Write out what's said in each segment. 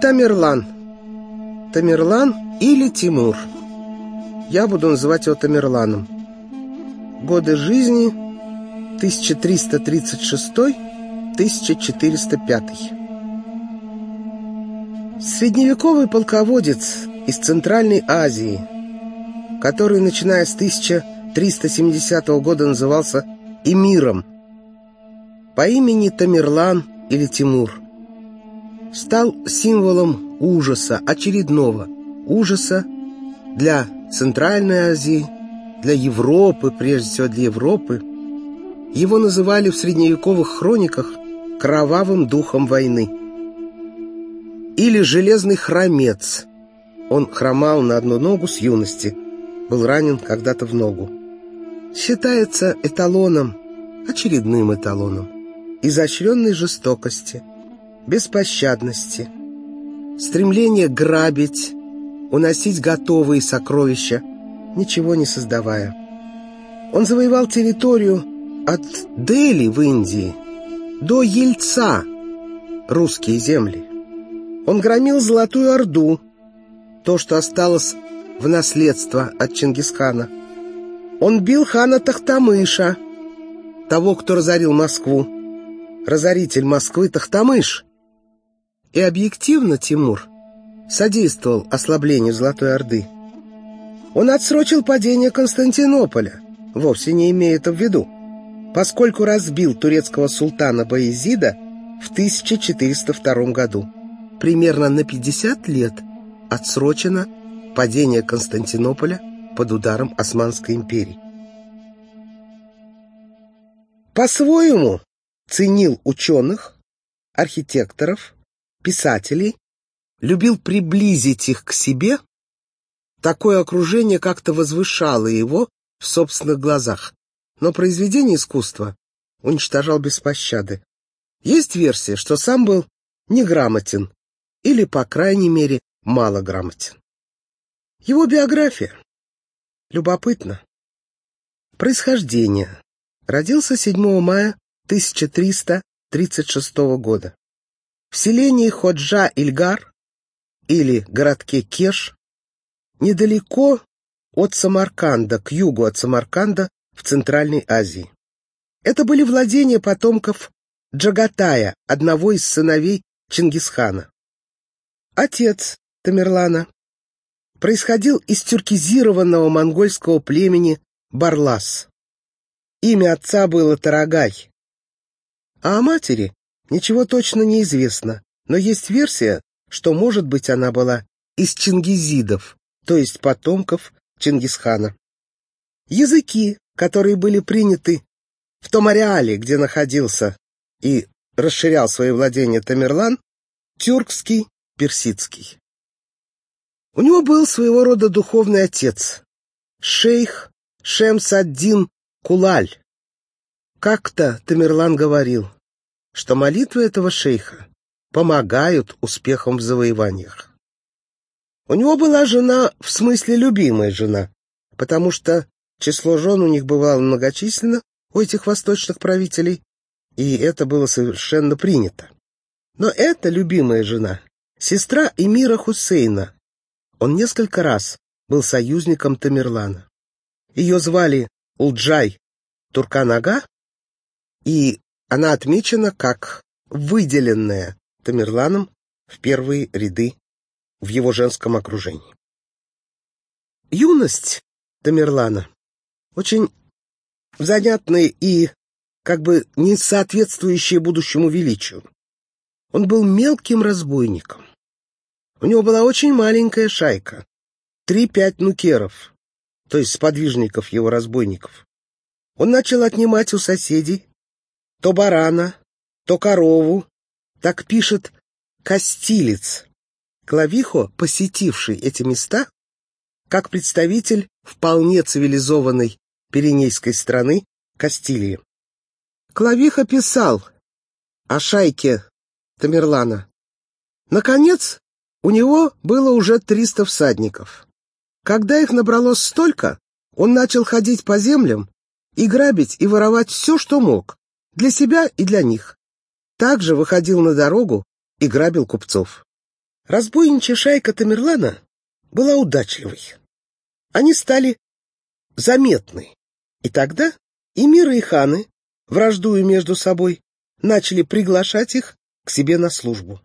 Тамерлан. Тамерлан или Тимур. Я буду называть его Тамерланом. Годы жизни 1336-1405. Средневековый полководец из Центральной Азии, который, начиная с 1370 года, назывался эмиром, по имени Тамерлан или Тимур, стал символом ужаса, очередного ужаса для Центральной Азии, для Европы, прежде всего для Европы. Его называли в средневековых хрониках кровавым духом войны. Или железный хромец. Он хромал на одну ногу с юности, был ранен когда-то в ногу. Считается эталоном, очередным эталоном, изощренной жестокости, беспощадности, стремления грабить, уносить готовые сокровища, ничего не создавая. Он завоевал территорию от Дели в Индии до Ельца, русские земли. Он громил Золотую Орду, то, что осталось в наследство от Чингисхана. Он бил хана Тахтамыша, того, кто разорил Москву. Разоритель Москвы Тахтамыш. И объективно Тимур содействовал ослаблению Золотой Орды. Он отсрочил падение Константинополя, вовсе не имея это в виду, поскольку разбил турецкого султана Баезида в 1402 году. Примерно на 50 лет отсрочено падение Константинополя под ударом Османской империи. По-своему ценил ученых, архитекторов, писателей любил приблизить их к себе, такое окружение как-то возвышало его в собственных глазах, но произведение искусства уничтожал без пощады. Есть версия, что сам был неграмотен или, по крайней мере, малограмотен. Его биография любопытна. Происхождение. Родился 7 мая 1336 года. В селении Ходжа-Ильгар или городке Кеш, недалеко от Самарканда, к югу от Самарканда в Центральной Азии. Это были владения потомков Джагатая, одного из сыновей Чингисхана. Отец Тамерлана происходил из тюркизированного монгольского племени Барлас. Имя отца было Тарагай. А о матери ничего точно не известно, но есть версия, что, может быть, она была из чингизидов, то есть потомков Чингисхана. Языки, которые были приняты в том ареале, где находился и расширял свои владения Тамерлан, тюркский, персидский. У него был своего рода духовный отец, шейх Шемсаддин Кулаль. Как-то Тамерлан говорил, что молитвы этого шейха помогают успехам в завоеваниях. У него была жена, в смысле любимая жена, потому что число жен у них бывало многочисленно, у этих восточных правителей, и это было совершенно принято. Но эта любимая жена, сестра Эмира Хусейна, он несколько раз был союзником Тамерлана. Ее звали Улджай Турканага, и она отмечена как выделенная Тамерланом в первые ряды в его женском окружении. Юность Тамерлана очень занятная и как бы не соответствующая будущему величию. Он был мелким разбойником. У него была очень маленькая шайка, три-пять нукеров, то есть сподвижников его разбойников. Он начал отнимать у соседей то барана, то корову, так пишет Костилец, Клавихо, посетивший эти места, как представитель вполне цивилизованной пиренейской страны Кастилии. Клавиха писал о шайке Тамерлана. Наконец, у него было уже триста всадников. Когда их набралось столько, он начал ходить по землям и грабить и воровать все, что мог, для себя и для них также выходил на дорогу и грабил купцов. Разбойничья шайка Тамерлана была удачливой. Они стали заметны. И тогда эмиры и ханы, враждуя между собой, начали приглашать их к себе на службу.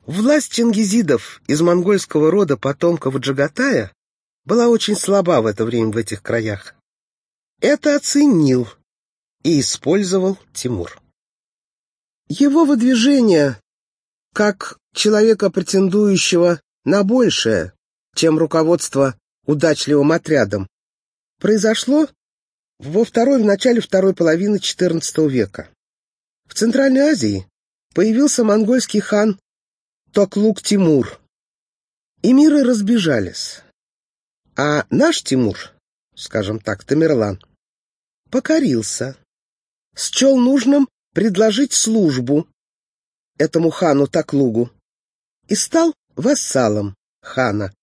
Власть чингизидов из монгольского рода потомков Джагатая была очень слаба в это время в этих краях. Это оценил и использовал Тимур. Его выдвижение как человека, претендующего на большее, чем руководство удачливым отрядом, произошло во второй, в начале второй половины XIV века. В Центральной Азии появился монгольский хан Токлук Тимур. И миры разбежались. А наш Тимур, скажем так, Тамерлан, покорился. Счел нужным предложить службу этому хану Таклугу и стал вассалом хана.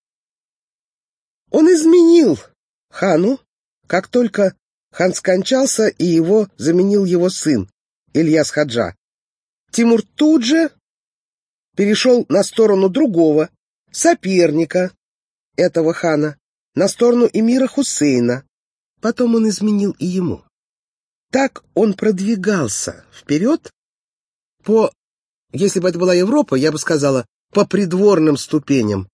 Он изменил хану, как только хан скончался и его заменил его сын, Ильяс Хаджа. Тимур тут же перешел на сторону другого, соперника этого хана, на сторону эмира Хусейна. Потом он изменил и ему. Так он продвигался вперед по, если бы это была Европа, я бы сказала, по придворным ступеням.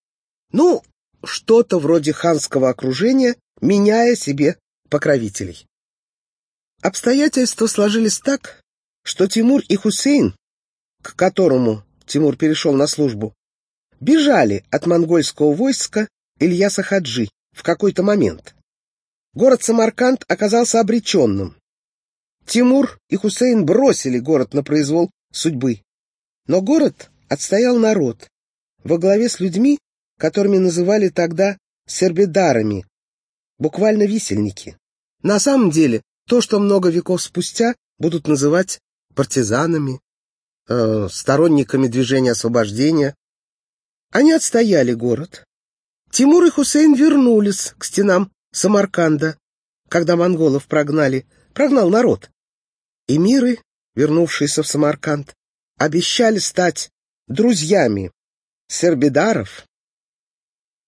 Ну, что-то вроде ханского окружения, меняя себе покровителей. Обстоятельства сложились так, что Тимур и Хусейн, к которому Тимур перешел на службу, бежали от монгольского войска Ильяса Хаджи в какой-то момент. Город Самарканд оказался обреченным. Тимур и Хусейн бросили город на произвол судьбы. Но город отстоял народ, во главе с людьми, которыми называли тогда сербидарами, буквально висельники. На самом деле, то, что много веков спустя будут называть партизанами, э, сторонниками движения освобождения. Они отстояли город. Тимур и Хусейн вернулись к стенам Самарканда, когда монголов прогнали, прогнал народ. Эмиры, вернувшиеся в Самарканд, обещали стать друзьями сербидаров,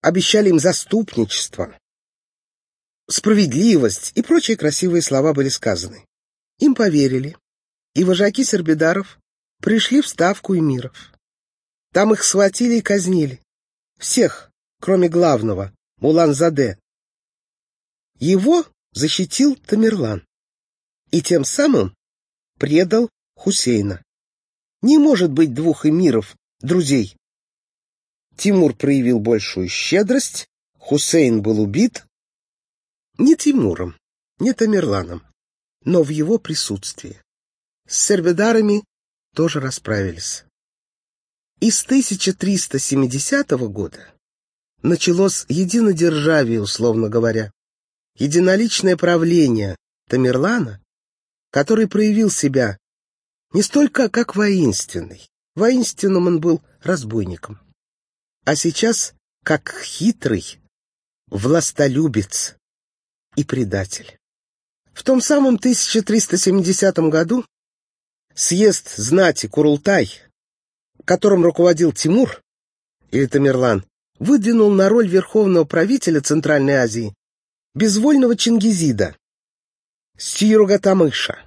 обещали им заступничество, справедливость и прочие красивые слова были сказаны. Им поверили, и вожаки сербидаров пришли в ставку эмиров. Там их схватили и казнили. Всех, кроме главного, Мулан-Заде. Его защитил Тамерлан и тем самым предал Хусейна. Не может быть двух эмиров, друзей. Тимур проявил большую щедрость, Хусейн был убит не Тимуром, не Тамерланом, но в его присутствии. С сербидарами тоже расправились. И с 1370 года началось единодержавие, условно говоря, единоличное правление Тамерлана, который проявил себя не столько как воинственный, воинственным он был разбойником, а сейчас как хитрый властолюбец и предатель. В том самом 1370 году Съезд знати Курултай, которым руководил Тимур или Тамерлан, выдвинул на роль верховного правителя Центральной Азии безвольного Чингизида, Стиругатамыша,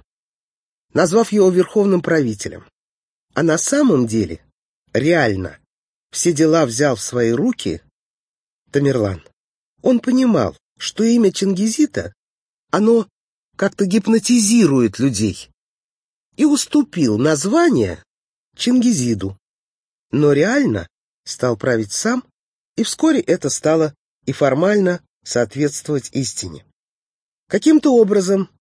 назвав его верховным правителем. А на самом деле, реально, все дела взял в свои руки Тамерлан. Он понимал, что имя Чингизита, оно как-то гипнотизирует людей и уступил название Чингизиду. Но реально стал править сам, и вскоре это стало и формально соответствовать истине. Каким-то образом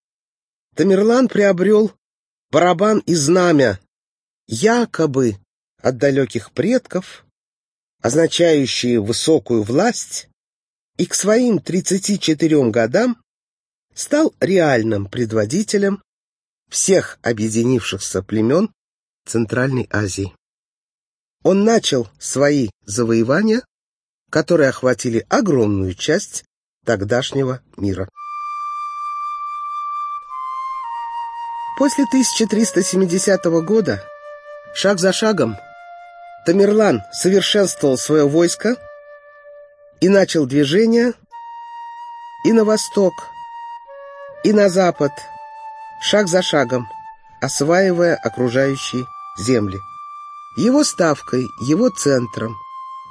Тамерлан приобрел барабан и знамя, якобы от далеких предков, означающие высокую власть, и к своим 34 годам стал реальным предводителем всех объединившихся племен Центральной Азии. Он начал свои завоевания, которые охватили огромную часть тогдашнего мира. После 1370 года, шаг за шагом, Тамерлан совершенствовал свое войско и начал движение и на восток, и на запад, шаг за шагом, осваивая окружающие земли. Его ставкой, его центром,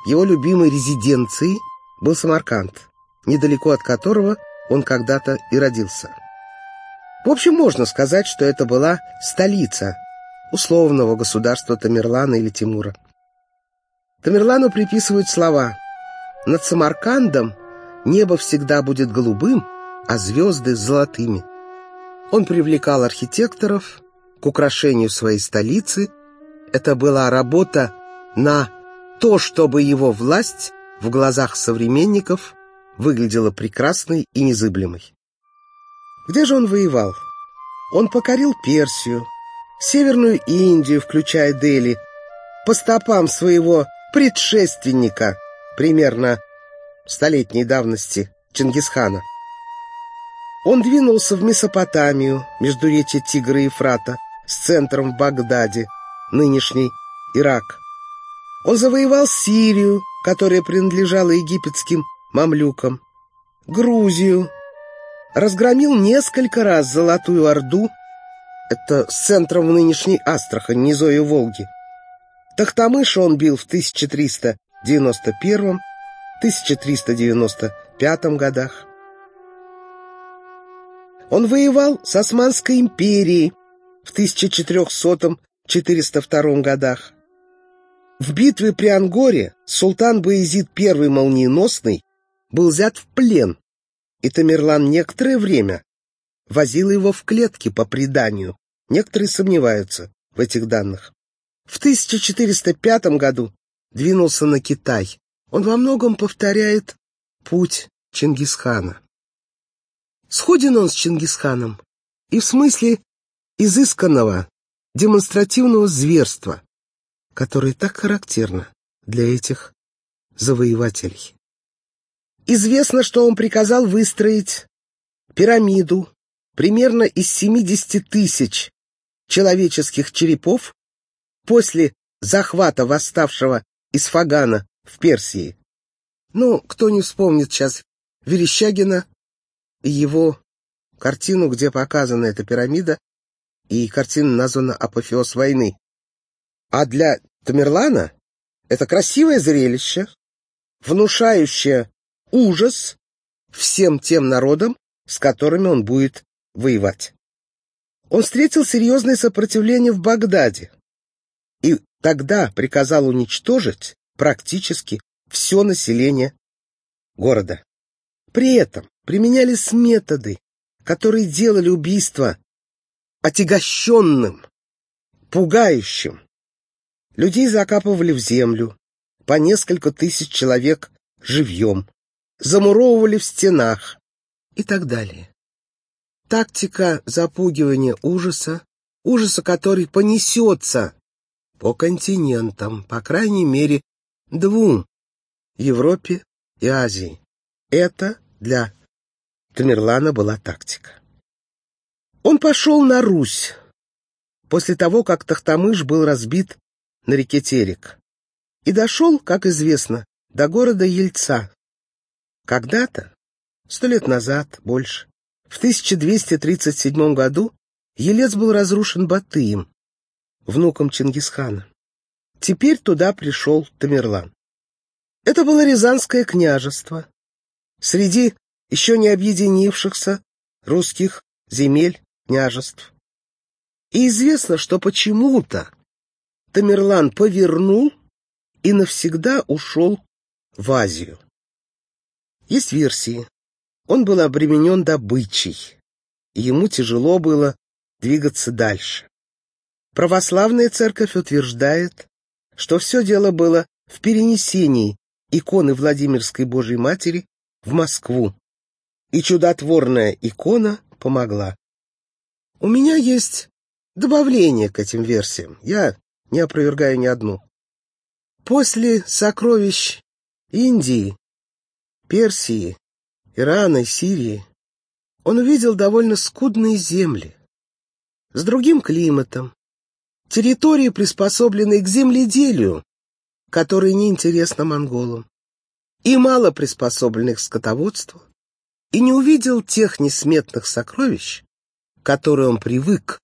его любимой резиденцией был Самарканд, недалеко от которого он когда-то и родился. В общем, можно сказать, что это была столица условного государства Тамерлана или Тимура. Тамерлану приписывают слова «Над Самаркандом небо всегда будет голубым, а звезды золотыми». Он привлекал архитекторов к украшению своей столицы. Это была работа на то, чтобы его власть в глазах современников выглядела прекрасной и незыблемой. Где же он воевал? Он покорил Персию, Северную Индию, включая Дели, по стопам своего предшественника, примерно столетней давности, Чингисхана. Он двинулся в Месопотамию, между речи Тигра и Ефрата, с центром в Багдаде, нынешний Ирак. Он завоевал Сирию, которая принадлежала египетским мамлюкам, Грузию, разгромил несколько раз Золотую Орду, это с центром в нынешней Астрахань, низою Волги, Тахтамыша он бил в 1391-1395 годах. Он воевал с Османской империей в 1400-402 годах. В битве при Ангоре султан Баезид I Молниеносный был взят в плен, и Тамерлан некоторое время возил его в клетке по преданию. Некоторые сомневаются в этих данных. В 1405 году двинулся на Китай. Он во многом повторяет путь Чингисхана. Сходен он с Чингисханом и в смысле изысканного, демонстративного зверства, которое так характерно для этих завоевателей. Известно, что он приказал выстроить пирамиду примерно из 70 тысяч человеческих черепов после захвата восставшего из Фагана в Персии. Ну, кто не вспомнит сейчас Верещагина и его картину, где показана эта пирамида, и картина названа «Апофеоз войны». А для Тамерлана это красивое зрелище, внушающее ужас всем тем народам, с которыми он будет воевать. Он встретил серьезное сопротивление в Багдаде, и тогда приказал уничтожить практически все население города. При этом применялись методы, которые делали убийство отягощенным, пугающим. Людей закапывали в землю, по несколько тысяч человек живьем, замуровывали в стенах и так далее. Тактика запугивания ужаса, ужаса, который понесется по континентам, по крайней мере, двум — Европе и Азии. Это для Тамерлана была тактика. Он пошел на Русь после того, как Тахтамыш был разбит на реке Терек и дошел, как известно, до города Ельца. Когда-то, сто лет назад, больше, в 1237 году Елец был разрушен Батыем, внуком Чингисхана. Теперь туда пришел Тамерлан. Это было Рязанское княжество. Среди еще не объединившихся русских земель княжеств. И известно, что почему-то Тамерлан повернул и навсегда ушел в Азию. Есть версии. Он был обременен добычей, и ему тяжело было двигаться дальше. Православная церковь утверждает, что все дело было в перенесении иконы Владимирской Божьей Матери в Москву, и чудотворная икона помогла. У меня есть добавление к этим версиям, я не опровергаю ни одну. После сокровищ Индии, Персии, Ирана Сирии он увидел довольно скудные земли с другим климатом, территории, приспособленные к земледелию, которое неинтересно монголам, и мало приспособленных к скотоводству, и не увидел тех несметных сокровищ, которые он привык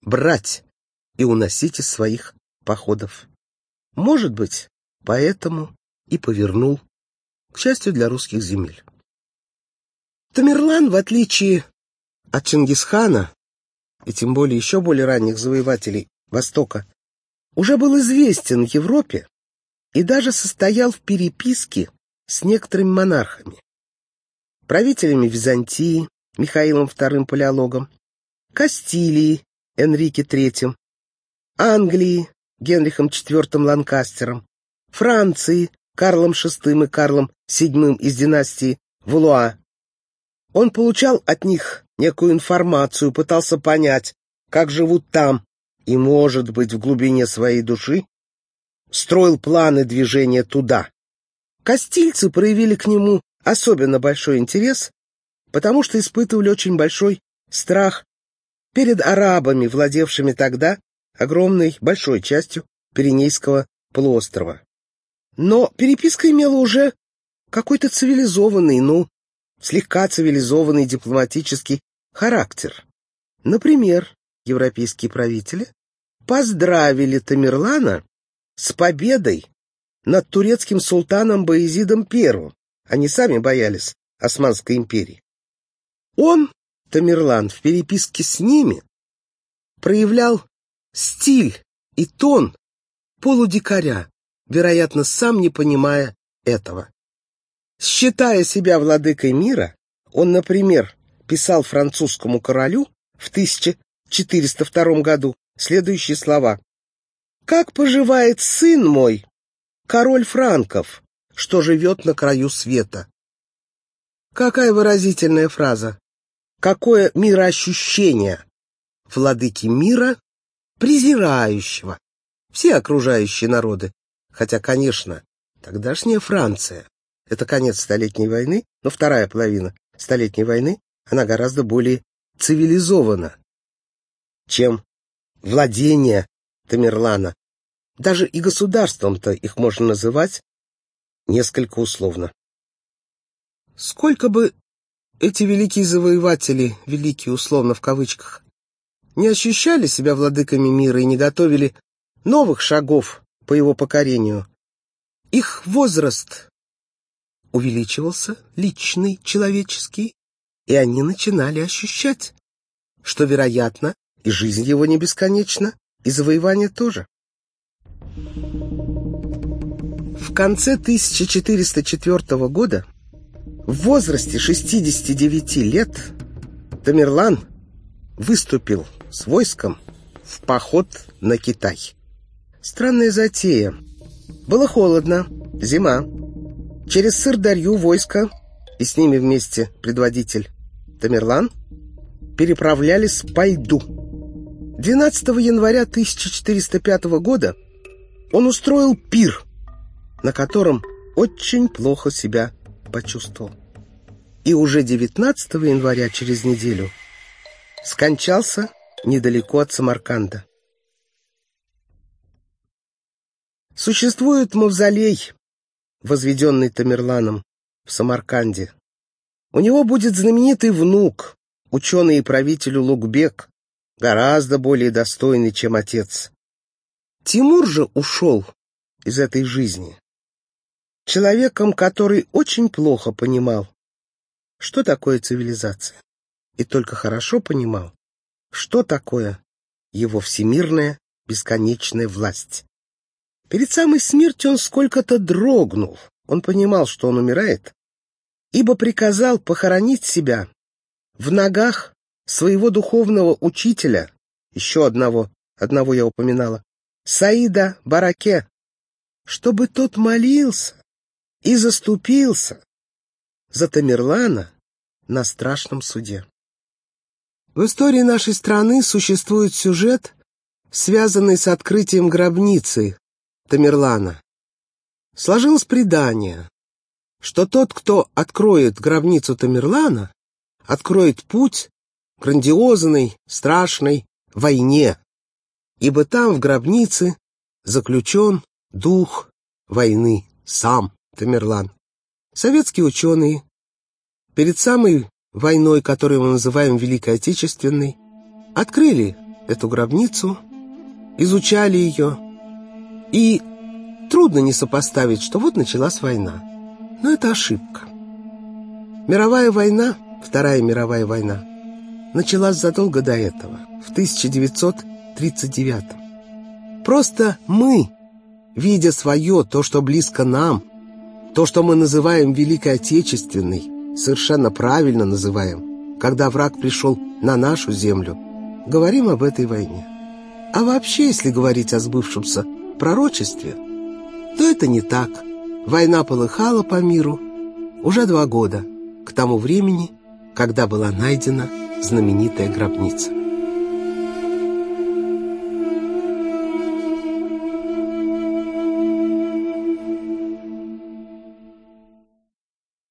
брать и уносить из своих походов. Может быть, поэтому и повернул, к счастью для русских земель. Тамерлан, в отличие от Чингисхана, и тем более еще более ранних завоевателей Востока, уже был известен в Европе и даже состоял в переписке с некоторыми монархами. Правителями Византии, Михаилом II Палеологом, Кастилии, Энрике III, Англии, Генрихом IV Ланкастером, Франции, Карлом VI и Карлом VII из династии Валуа. Он получал от них некую информацию, пытался понять, как живут там, и, может быть, в глубине своей души строил планы движения туда. Кастильцы проявили к нему особенно большой интерес, потому что испытывали очень большой страх перед арабами, владевшими тогда огромной большой частью Пиренейского полуострова. Но переписка имела уже какой-то цивилизованный, ну, слегка цивилизованный дипломатический характер. Например, европейские правители поздравили Тамерлана с победой над турецким султаном Баезидом I. Они сами боялись Османской империи. Он, Тамерлан, в переписке с ними проявлял стиль и тон полудикаря, вероятно, сам не понимая этого. Считая себя владыкой мира, он, например, писал французскому королю в 1402 году следующие слова. «Как поживает сын мой, король Франков, что живет на краю света?» Какая выразительная фраза! Какое мироощущение! Владыки мира, презирающего все окружающие народы. Хотя, конечно, тогдашняя Франция — это конец Столетней войны, но вторая половина Столетней войны, она гораздо более цивилизована, чем владение Тамерлана. Даже и государством-то их можно называть несколько условно. Сколько бы эти великие завоеватели, великие условно в кавычках, не ощущали себя владыками мира и не готовили новых шагов по его покорению, их возраст увеличивался, личный, человеческий, и они начинали ощущать, что, вероятно, и жизнь его не бесконечна, и завоевание тоже. В конце 1404 года, в возрасте 69 лет, Тамерлан выступил с войском в поход на Китай. Странная затея. Было холодно, зима. Через Сырдарью войско, и с ними вместе предводитель Тамерлан, переправлялись по льду. 12 января 1405 года он устроил пир, на котором очень плохо себя почувствовал. И уже 19 января, через неделю, скончался недалеко от Самарканда. Существует мавзолей, возведенный Тамерланом в Самарканде. У него будет знаменитый внук, ученый и правитель Лукбек, гораздо более достойный, чем отец. Тимур же ушел из этой жизни человеком, который очень плохо понимал, что такое цивилизация, и только хорошо понимал, что такое его всемирная бесконечная власть. Перед самой смертью он сколько-то дрогнул. Он понимал, что он умирает, ибо приказал похоронить себя в ногах своего духовного учителя, еще одного, одного я упоминала, Саида Бараке, чтобы тот молился и заступился за Тамерлана на страшном суде. В истории нашей страны существует сюжет, связанный с открытием гробницы Тамерлана. Сложилось предание, что тот, кто откроет гробницу Тамерлана, откроет путь грандиозной, страшной войне, ибо там, в гробнице, заключен дух войны, сам Тамерлан. Советские ученые перед самой войной, которую мы называем Великой Отечественной, открыли эту гробницу, изучали ее, и трудно не сопоставить, что вот началась война. Но это ошибка. Мировая война, Вторая мировая война, началась задолго до этого, в 1939 Просто мы, видя свое, то, что близко нам, то, что мы называем Великой Отечественной, совершенно правильно называем, когда враг пришел на нашу землю, говорим об этой войне. А вообще, если говорить о сбывшемся пророчестве, то это не так. Война полыхала по миру уже два года, к тому времени, когда была найдена знаменитая гробница.